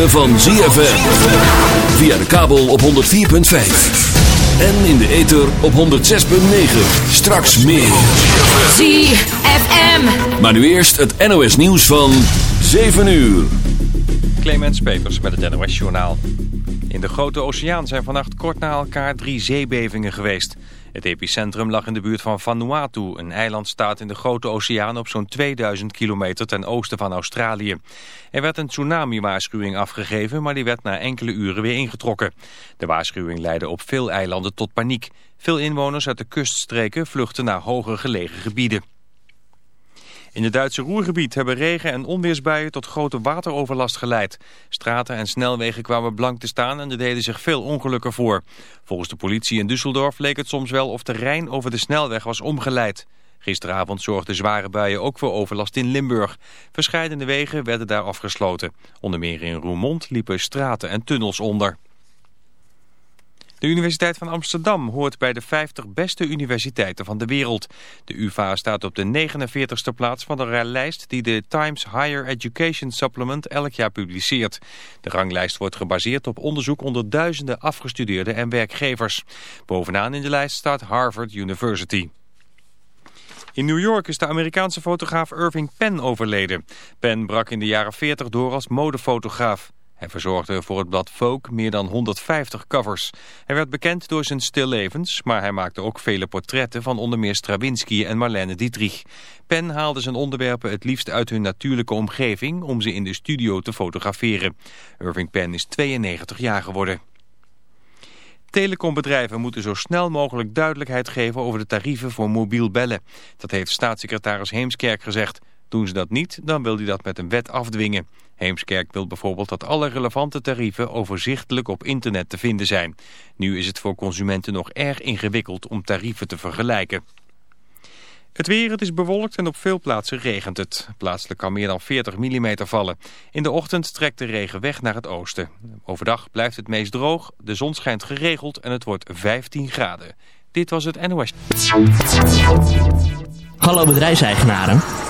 ritme van ZFM. Via de kabel op 104.5. En in de ether op 106.9. Straks meer. ZFM. Maar nu eerst het NOS nieuws van 7 uur. Clemens Peters met het NOS Journaal. In de Grote Oceaan zijn vannacht kort na elkaar drie zeebevingen geweest. Het epicentrum lag in de buurt van Vanuatu, een eilandstaat in de Grote Oceaan op zo'n 2000 kilometer ten oosten van Australië. Er werd een tsunami-waarschuwing afgegeven, maar die werd na enkele uren weer ingetrokken. De waarschuwing leidde op veel eilanden tot paniek. Veel inwoners uit de kuststreken vluchten naar hoger gelegen gebieden. In het Duitse Roergebied hebben regen- en onweersbuien tot grote wateroverlast geleid. Straten en snelwegen kwamen blank te staan en er deden zich veel ongelukken voor. Volgens de politie in Düsseldorf leek het soms wel of de Rijn over de snelweg was omgeleid. Gisteravond zorgden zware buien ook voor overlast in Limburg. Verscheidene wegen werden daar afgesloten. Onder meer in Roermond liepen straten en tunnels onder. De Universiteit van Amsterdam hoort bij de 50 beste universiteiten van de wereld. De UvA staat op de 49ste plaats van de lijst die de Times Higher Education Supplement elk jaar publiceert. De ranglijst wordt gebaseerd op onderzoek onder duizenden afgestudeerden en werkgevers. Bovenaan in de lijst staat Harvard University. In New York is de Amerikaanse fotograaf Irving Penn overleden. Penn brak in de jaren 40 door als modefotograaf. Hij verzorgde voor het blad Folk meer dan 150 covers. Hij werd bekend door zijn stillevens, maar hij maakte ook vele portretten van onder meer Stravinsky en Marlene Dietrich. Penn haalde zijn onderwerpen het liefst uit hun natuurlijke omgeving om ze in de studio te fotograferen. Irving Penn is 92 jaar geworden. Telecombedrijven moeten zo snel mogelijk duidelijkheid geven over de tarieven voor mobiel bellen. Dat heeft staatssecretaris Heemskerk gezegd. Doen ze dat niet, dan wil hij dat met een wet afdwingen. Heemskerk wil bijvoorbeeld dat alle relevante tarieven overzichtelijk op internet te vinden zijn. Nu is het voor consumenten nog erg ingewikkeld om tarieven te vergelijken. Het weer, het is bewolkt en op veel plaatsen regent het. Plaatselijk kan meer dan 40 mm vallen. In de ochtend trekt de regen weg naar het oosten. Overdag blijft het meest droog, de zon schijnt geregeld en het wordt 15 graden. Dit was het NOS. Hallo bedrijfseigenaren.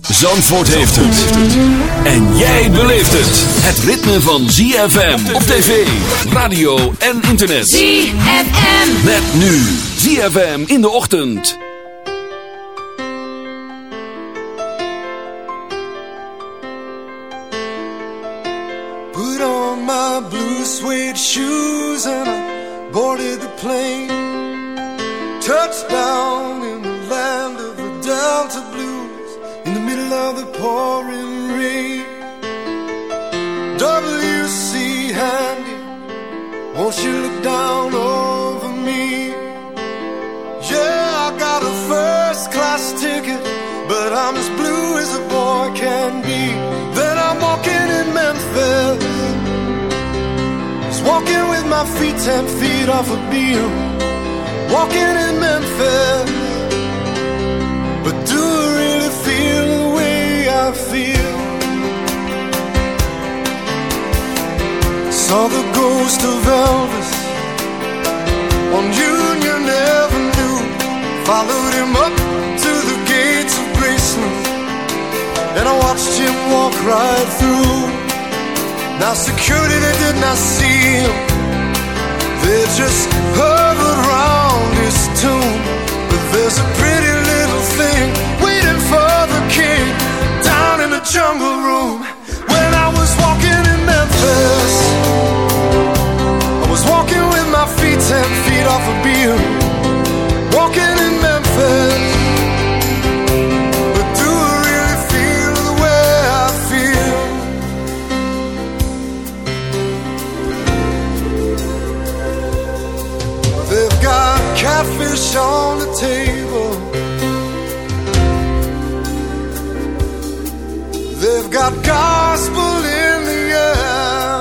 Zandvoort heeft het. En jij beleeft het. Het ritme van ZFM op tv, radio en internet. ZFM. Met nu ZFM in de ochtend. Put on my blue suede shoes and I boarded the plane. Touchdown in the land of the Delta Blues middle of the pouring rain. WC Handy, won't you look down over me? Yeah, I got a first class ticket, but I'm as blue as a boy can be. Then I'm walking in Memphis, just walking with my feet ten feet off a Beale. Walking in Memphis, I feel? Saw the ghost of Elvis on Union Avenue. Followed him up to the gates of Graceland, and I watched him walk right through. Now security they did not see him. They just hovered around his tomb. But there's a pretty little thing waiting for the king in the jungle room. When I was walking in Memphis, I was walking with my feet ten feet off a Beale. Walking in Memphis. But do I really feel the way I feel? They've got catfish on the table. Gospel in the air.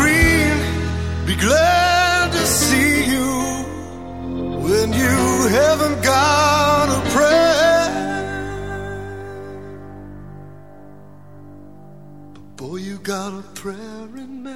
Green, be glad to see you when you haven't got a prayer. But boy, you got a prayer in Memphis.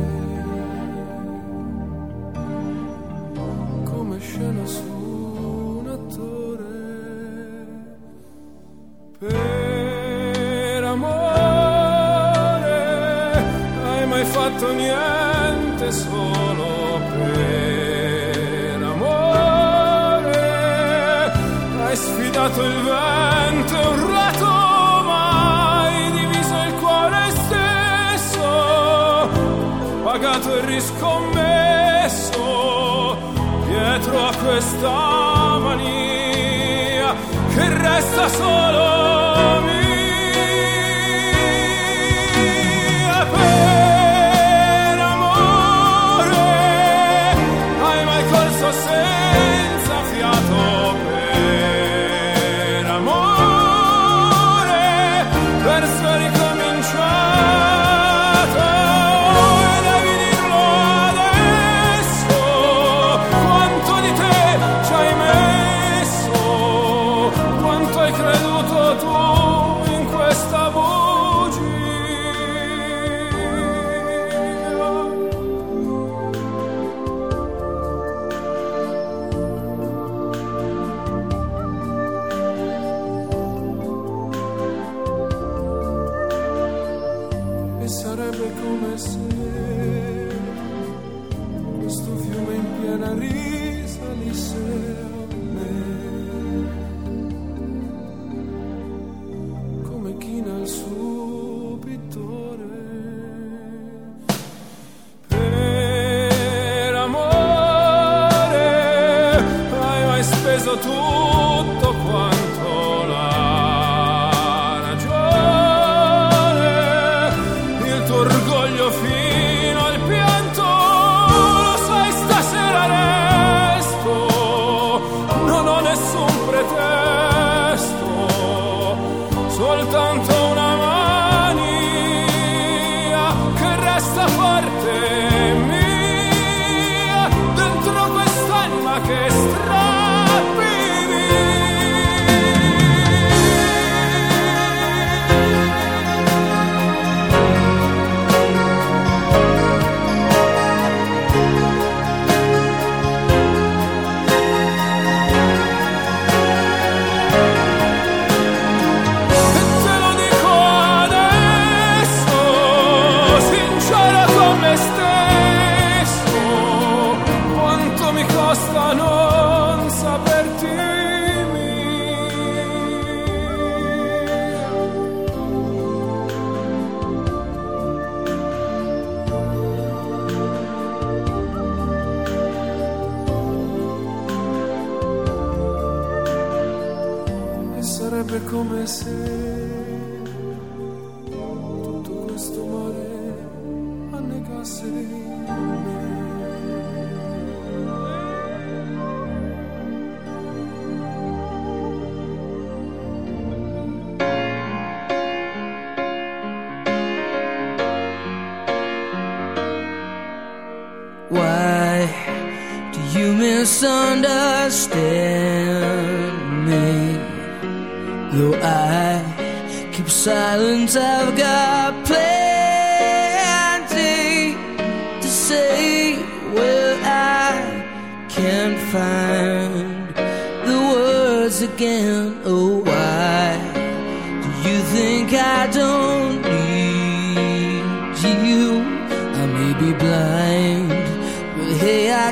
niente solo per amore. Hai sfidato il vento e un rato mai diviso il cuore stesso, pagato e riscommesso dietro a questa mania che resta solo misunderstand me. Though I keep silence, I've got plenty to say. Well, I can't find the words again. Oh.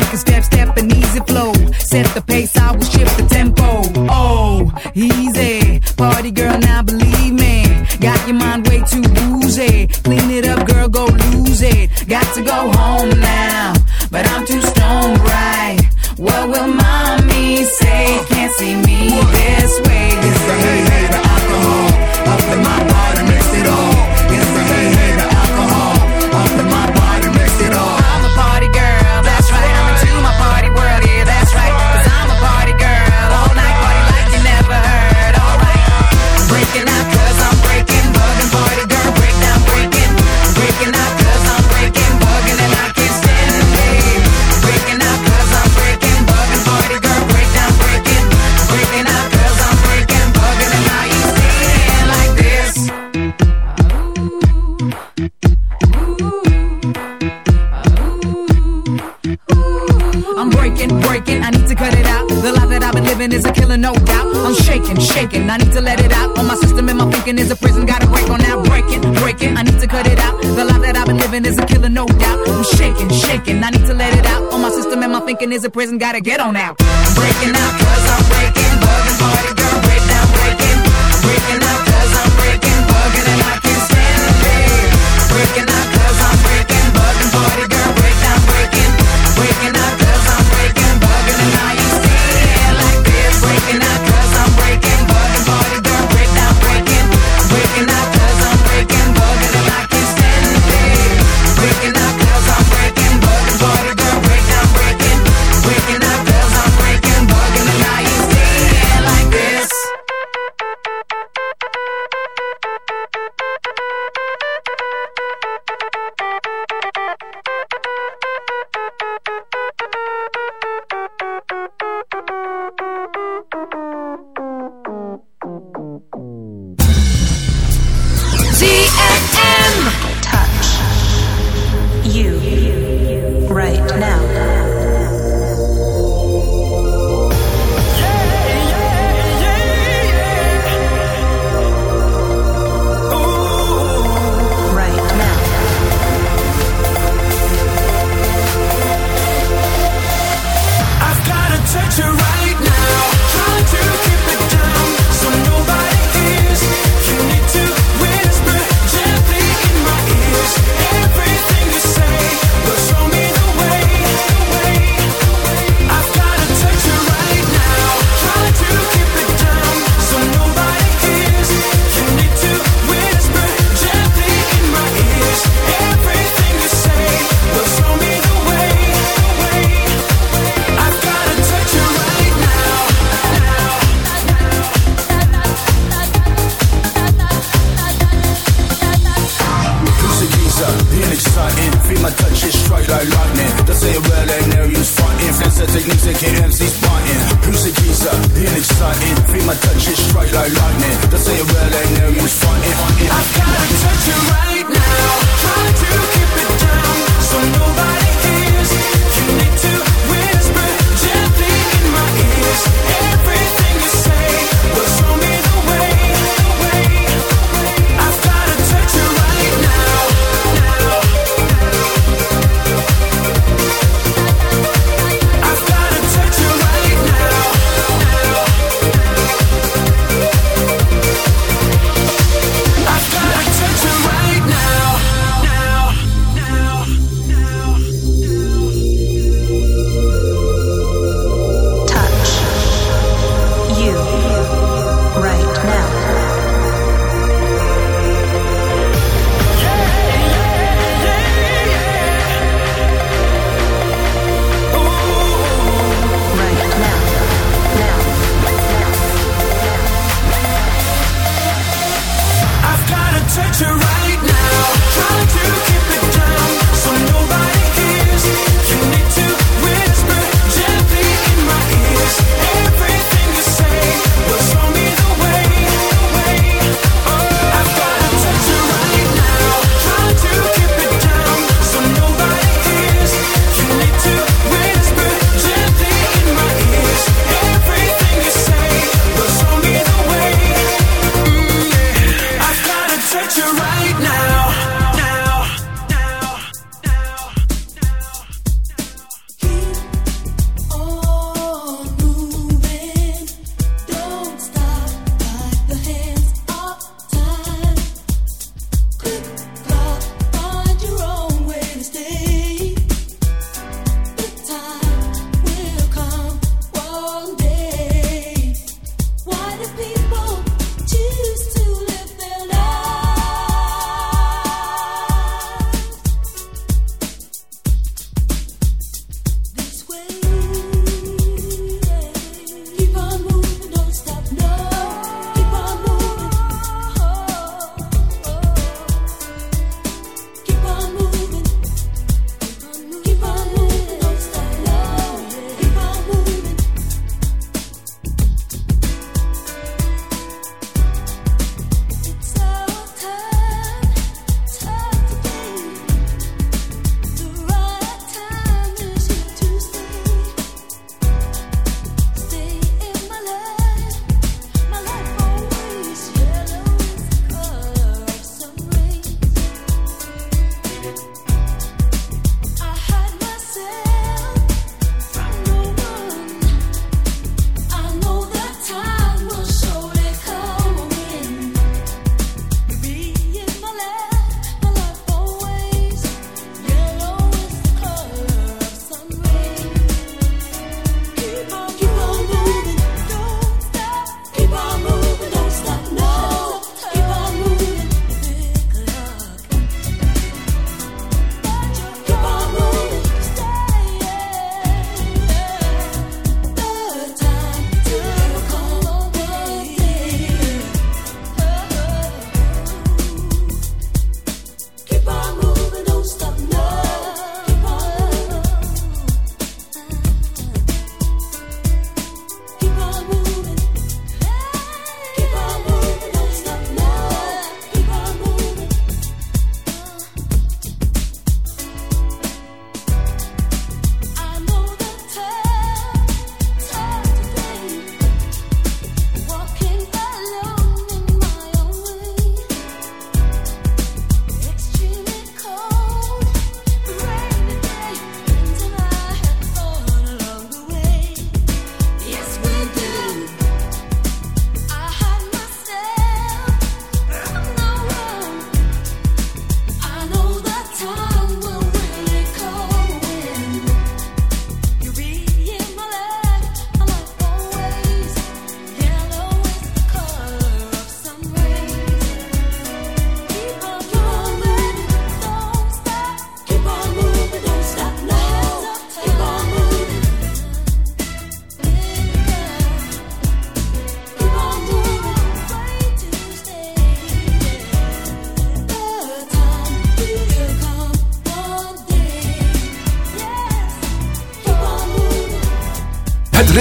thinking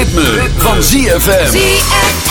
ritme, van. ZFM.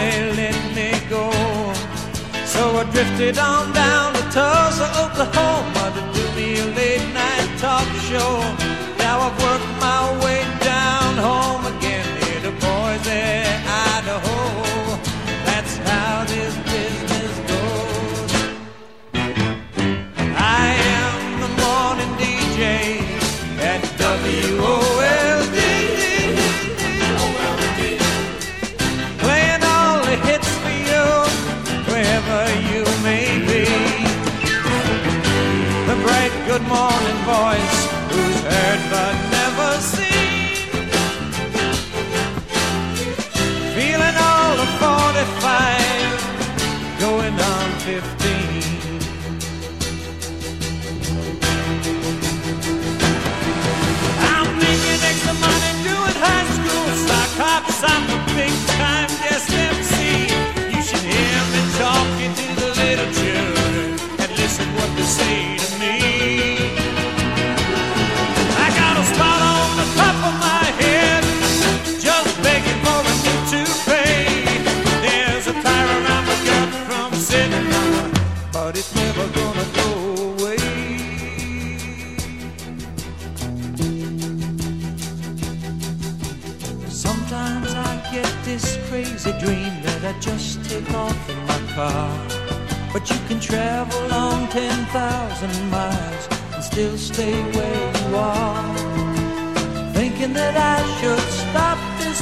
they let me go. So I drifted on down to Tulsa, Oklahoma to do me a late night talk show. Now I've worked my way down home again near to Boise, voice,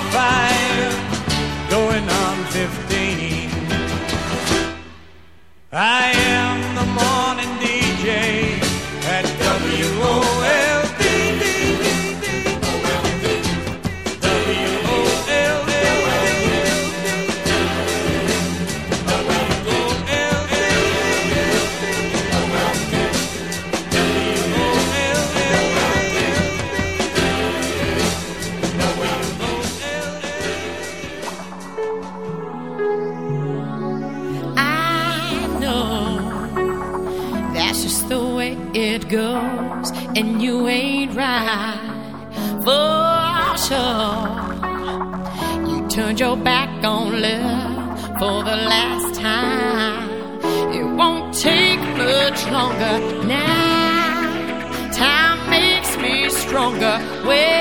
45, going on 15. I gonna live for the last time. It won't take much longer now. Time makes me stronger. Well,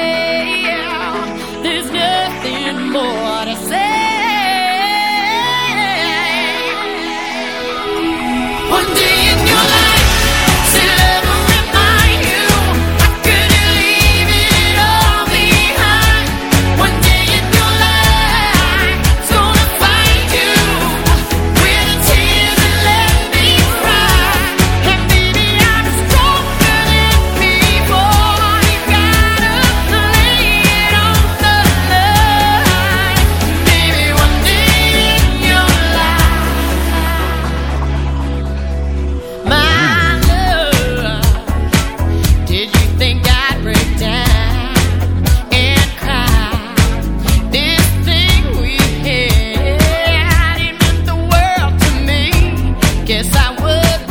good